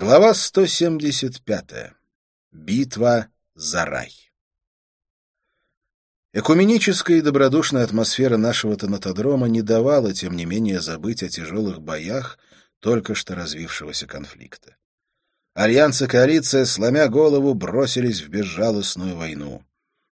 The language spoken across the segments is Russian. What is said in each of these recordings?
Глава 175. Битва за рай. Экуменическая и добродушная атмосфера нашего тонатодрома не давала, тем не менее, забыть о тяжелых боях только что развившегося конфликта. Альянс и коалиция, сломя голову, бросились в безжалостную войну.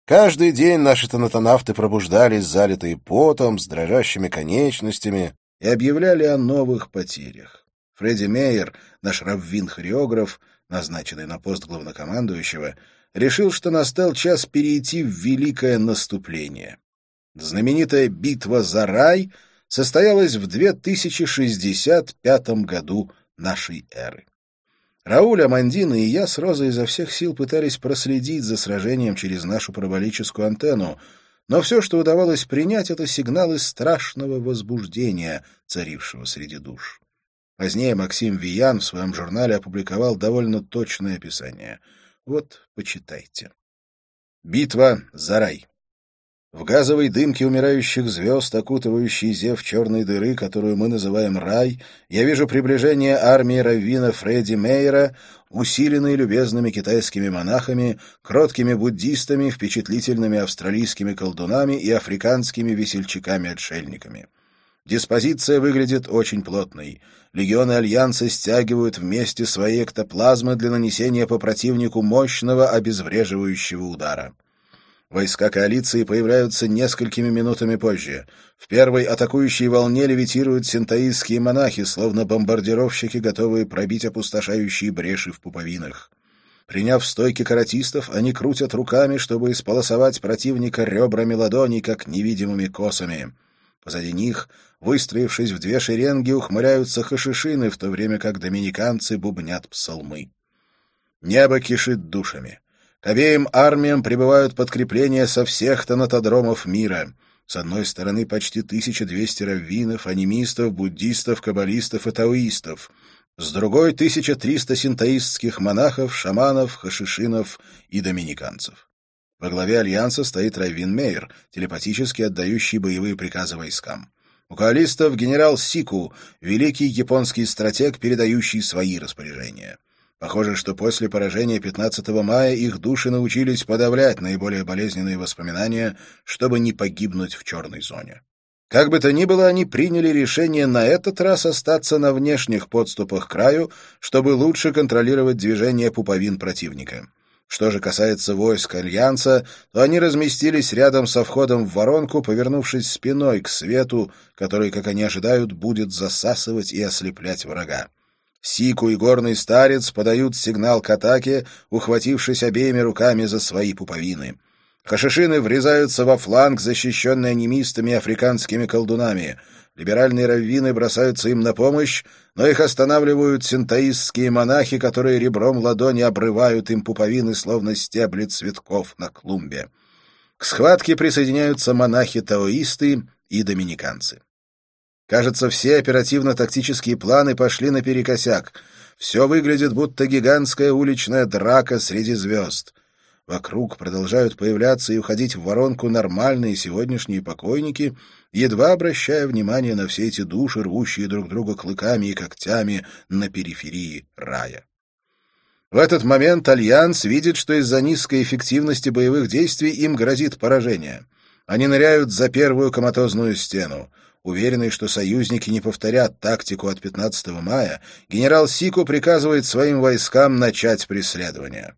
Каждый день наши тонатонавты пробуждались, залитые потом, с дрожащими конечностями, и объявляли о новых потерях. Фредди Мейер, наш раввин-хореограф, назначенный на пост главнокомандующего, решил, что настал час перейти в великое наступление. Знаменитая битва за рай состоялась в 2065 году нашей эры. Рауль, Амандина и я с Розой изо всех сил пытались проследить за сражением через нашу параболическую антенну, но все, что удавалось принять, — это сигналы страшного возбуждения, царившего среди душ. Позднее Максим Виян в своем журнале опубликовал довольно точное описание. Вот, почитайте. Битва за рай. В газовой дымке умирающих звезд, окутывающей зев черной дыры, которую мы называем рай, я вижу приближение армии раввина Фредди Мейера, усиленной любезными китайскими монахами, кроткими буддистами, впечатлительными австралийскими колдунами и африканскими весельчаками-отшельниками. Диспозиция выглядит очень плотной. Легионы Альянса стягивают вместе свои эктоплазмы для нанесения по противнику мощного обезвреживающего удара. Войска коалиции появляются несколькими минутами позже. В первой атакующей волне левитируют синтаистские монахи, словно бомбардировщики, готовые пробить опустошающие бреши в пуповинах. Приняв стойки каратистов, они крутят руками, чтобы исполосовать противника ребрами ладоней, как невидимыми косами. Позади них, выстроившись в две шеренги, ухмыляются хашишины, в то время как доминиканцы бубнят псалмы. Небо кишит душами. К обеим армиям прибывают подкрепления со всех тонатодромов мира. С одной стороны почти 1200 раввинов, анимистов, буддистов, каббалистов и таоистов. С другой — 1300 синтаистских монахов, шаманов, хашишинов и доминиканцев. Во главе альянса стоит Равин Мейер, телепатически отдающий боевые приказы войскам. У коалистов генерал Сику, великий японский стратег, передающий свои распоряжения. Похоже, что после поражения 15 мая их души научились подавлять наиболее болезненные воспоминания, чтобы не погибнуть в черной зоне. Как бы то ни было, они приняли решение на этот раз остаться на внешних подступах к краю, чтобы лучше контролировать движение пуповин противника. Что же касается войск Альянса, то они разместились рядом со входом в воронку, повернувшись спиной к свету, который, как они ожидают, будет засасывать и ослеплять врага. Сику и горный старец подают сигнал к атаке, ухватившись обеими руками за свои пуповины. Хашишины врезаются во фланг, защищенный анимистами и африканскими колдунами — Либеральные раввины бросаются им на помощь, но их останавливают синтаистские монахи, которые ребром ладони обрывают им пуповины, словно стебли цветков на клумбе. К схватке присоединяются монахи-таоисты и доминиканцы. Кажется, все оперативно-тактические планы пошли наперекосяк. Все выглядит, будто гигантская уличная драка среди звезд. Вокруг продолжают появляться и уходить в воронку нормальные сегодняшние покойники — едва обращая внимание на все эти души, рвущие друг друга клыками и когтями на периферии рая. В этот момент Альянс видит, что из-за низкой эффективности боевых действий им грозит поражение. Они ныряют за первую коматозную стену. Уверенный, что союзники не повторят тактику от 15 мая, генерал Сику приказывает своим войскам начать преследование.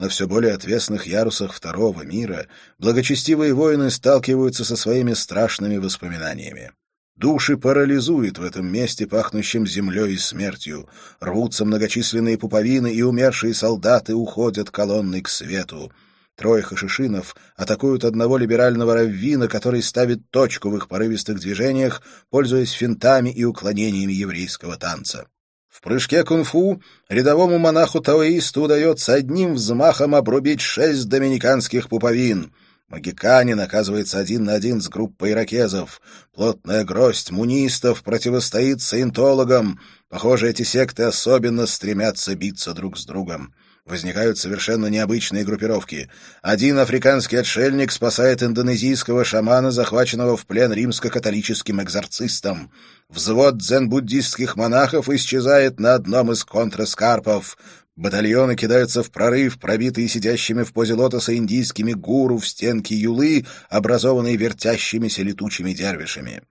На все более отвесных ярусах второго мира благочестивые воины сталкиваются со своими страшными воспоминаниями. Души парализует в этом месте, пахнущем землей и смертью. Рвутся многочисленные пуповины, и умершие солдаты уходят колонной к свету. Трое хашишинов атакуют одного либерального раввина, который ставит точку в их порывистых движениях, пользуясь финтами и уклонениями еврейского танца. В прыжке кунг-фу рядовому монаху-таоисту удается одним взмахом обрубить шесть доминиканских пуповин. Магиканин оказывается один на один с группой иракезов. Плотная гроздь мунистов противостоит саентологам. Похоже, эти секты особенно стремятся биться друг с другом. Возникают совершенно необычные группировки. Один африканский отшельник спасает индонезийского шамана, захваченного в плен римско-католическим экзорцистом. Взвод дзен-буддистских монахов исчезает на одном из контраскарпов. Батальоны кидаются в прорыв, пробитые сидящими в позе лотоса индийскими гуру в стенки юлы, образованные вертящимися летучими дервишами.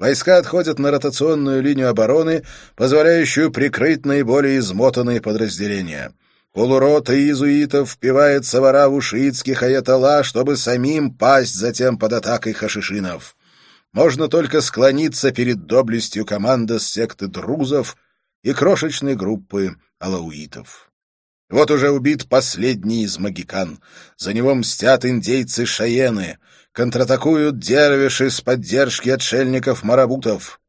Войска отходят на ротационную линию обороны, позволяющую прикрыть наиболее измотанные подразделения. Полурота иезуитов впивается в ораву шиитских аятолла, чтобы самим пасть затем под атакой хашишинов. Можно только склониться перед доблестью команды секты друзов и крошечной группы алауитов. Вот уже убит последний из магикан. За него мстят индейцы Шаены. Контратакуют дервиши с поддержки отшельников-марабутов.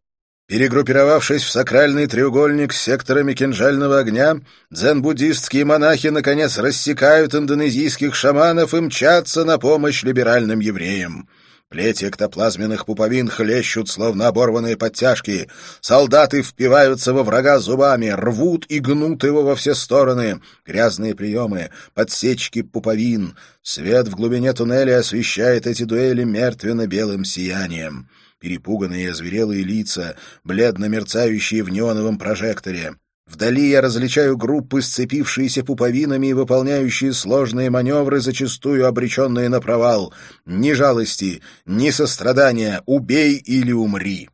Перегруппировавшись в сакральный треугольник с секторами кинжального огня, дзен-буддистские монахи наконец рассекают индонезийских шаманов и мчатся на помощь либеральным евреям. Плети эктоплазменных пуповин хлещут, словно оборванные подтяжки. Солдаты впиваются во врага зубами, рвут и гнут его во все стороны. Грязные приемы, подсечки пуповин. Свет в глубине туннеля освещает эти дуэли мертвенно-белым сиянием перепуганные и озверелые лица, бледно мерцающие в неоновом прожекторе. Вдали я различаю группы, сцепившиеся пуповинами и выполняющие сложные маневры, зачастую обреченные на провал. Ни жалости, ни сострадания, убей или умри.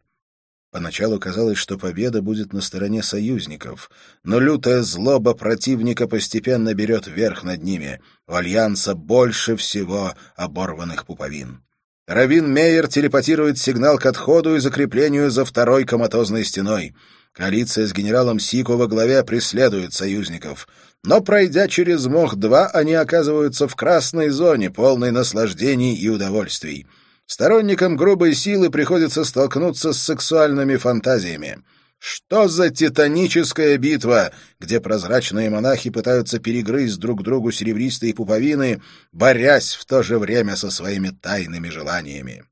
Поначалу казалось, что победа будет на стороне союзников, но лютая злоба противника постепенно берет верх над ними. У Альянса больше всего оборванных пуповин. Равин Мейер телепатирует сигнал к отходу и закреплению за второй коматозной стеной. Коалиция с генералом Сико во главе преследует союзников. Но, пройдя через Мох-2, они оказываются в красной зоне, полной наслаждений и удовольствий. Сторонникам грубой силы приходится столкнуться с сексуальными фантазиями. Что за титаническая битва, где прозрачные монахи пытаются перегрызть друг другу серебристые пуповины, борясь в то же время со своими тайными желаниями?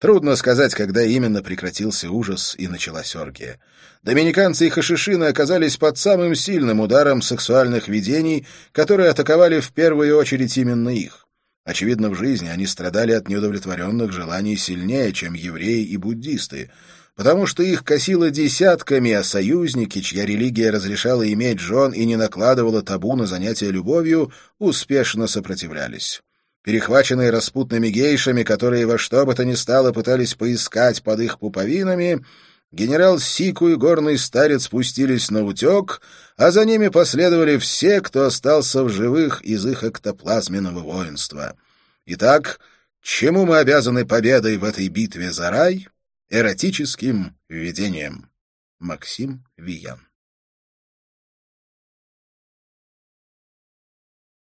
Трудно сказать, когда именно прекратился ужас и началась оргия. Доминиканцы и хашишины оказались под самым сильным ударом сексуальных видений, которые атаковали в первую очередь именно их. Очевидно, в жизни они страдали от неудовлетворенных желаний сильнее, чем евреи и буддисты, потому что их косило десятками, а союзники, чья религия разрешала иметь жен и не накладывала табу на занятия любовью, успешно сопротивлялись. Перехваченные распутными гейшами, которые во что бы то ни стало пытались поискать под их пуповинами, генерал Сику и горный старец спустились на утек, а за ними последовали все, кто остался в живых из их эктоплазменного воинства. Итак, чему мы обязаны победой в этой битве за рай? Эротическим видением. Максим Виян